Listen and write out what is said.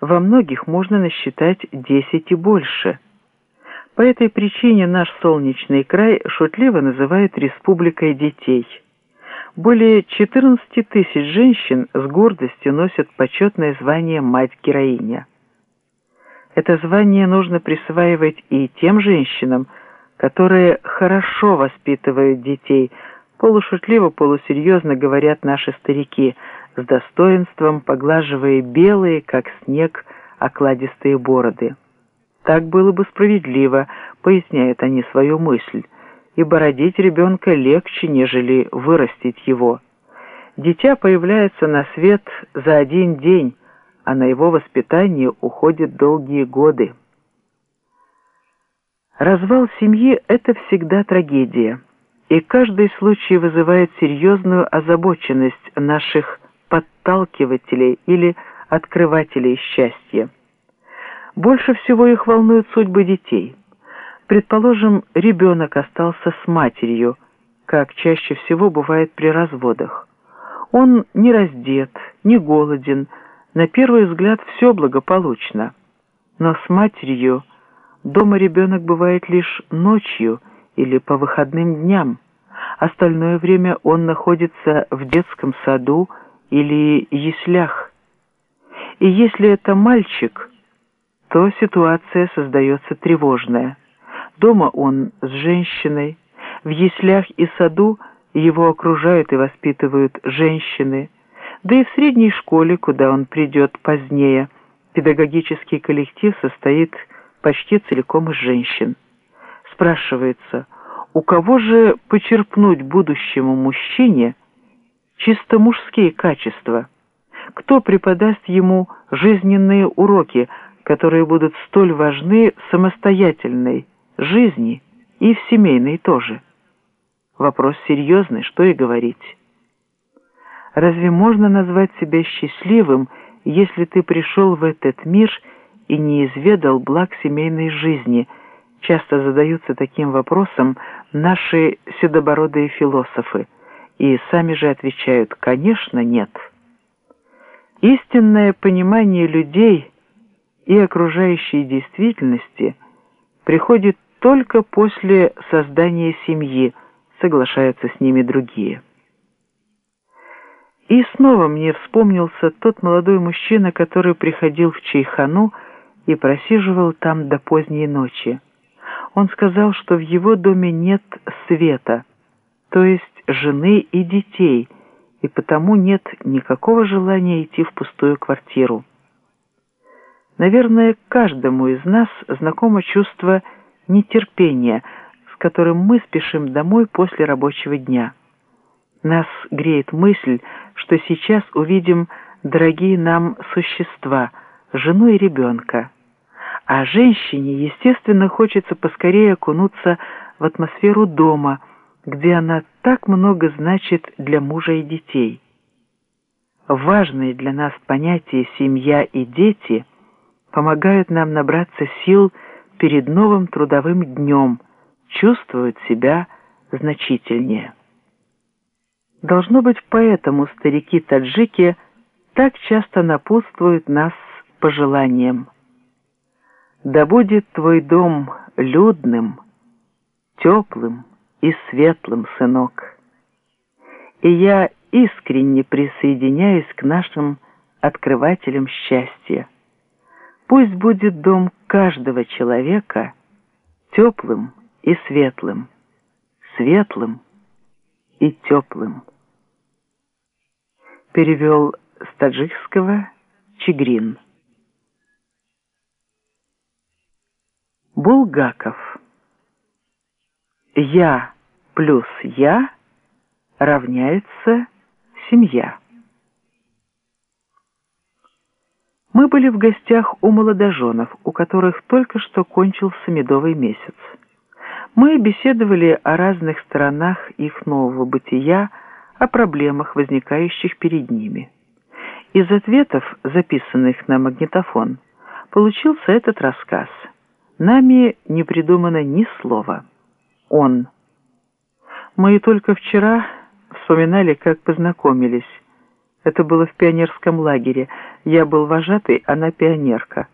во многих можно насчитать 10 и больше. По этой причине наш солнечный край шутливо называют «республикой детей». Более 14 тысяч женщин с гордостью носят почетное звание «мать-героиня». Это звание нужно присваивать и тем женщинам, которые хорошо воспитывают детей, полушутливо-полусерьезно говорят наши старики, с достоинством поглаживая белые, как снег, окладистые бороды. Так было бы справедливо, поясняют они свою мысль, ибо родить ребенка легче, нежели вырастить его. Дитя появляется на свет за один день, а на его воспитание уходят долгие годы. Развал семьи – это всегда трагедия, и каждый случай вызывает серьезную озабоченность наших подталкивателей или открывателей счастья. Больше всего их волнуют судьбы детей. Предположим, ребенок остался с матерью, как чаще всего бывает при разводах. Он не раздет, не голоден, на первый взгляд все благополучно. Но с матерью дома ребенок бывает лишь ночью или по выходным дням. Остальное время он находится в детском саду или яслях. И если это мальчик, то ситуация создается тревожная. Дома он с женщиной, в яслях и саду его окружают и воспитывают женщины, да и в средней школе, куда он придет позднее, педагогический коллектив состоит почти целиком из женщин. Спрашивается, у кого же почерпнуть будущему мужчине чисто мужские качества? Кто преподаст ему жизненные уроки, которые будут столь важны самостоятельной жизни и в семейной тоже? Вопрос серьезный, что и говорить. Разве можно назвать себя счастливым, если ты пришел в этот мир и не изведал благ семейной жизни? Часто задаются таким вопросом наши седобородые философы, и сами же отвечают «конечно, нет». Истинное понимание людей и окружающей действительности приходит только после создания семьи, соглашаются с ними другие. И снова мне вспомнился тот молодой мужчина, который приходил в Чайхану и просиживал там до поздней ночи. Он сказал, что в его доме нет света, то есть жены и детей, и потому нет никакого желания идти в пустую квартиру. Наверное, каждому из нас знакомо чувство нетерпения, с которым мы спешим домой после рабочего дня. Нас греет мысль, что сейчас увидим дорогие нам существа, жену и ребенка. А женщине, естественно, хочется поскорее окунуться в атмосферу дома, где она так много значит для мужа и детей. Важные для нас понятия «семья» и «дети» помогают нам набраться сил перед новым трудовым днем, чувствовать себя значительнее. Должно быть, поэтому старики-таджики так часто напутствуют нас пожеланием. «Да будет твой дом людным, теплым и светлым, сынок». И я искренне присоединяюсь к нашим открывателям счастья. Пусть будет дом каждого человека теплым и светлым, светлым и теплым. Перевел с таджикского Чигрин. Булгаков. Я плюс я равняется семья. Мы были в гостях у молодоженов, у которых только что кончился медовый месяц. Мы беседовали о разных сторонах их нового бытия, о проблемах, возникающих перед ними. Из ответов, записанных на магнитофон, получился этот рассказ. Нами не придумано ни слова. Он. Мы только вчера вспоминали, как познакомились. Это было в пионерском лагере. Я был вожатый, она пионерка.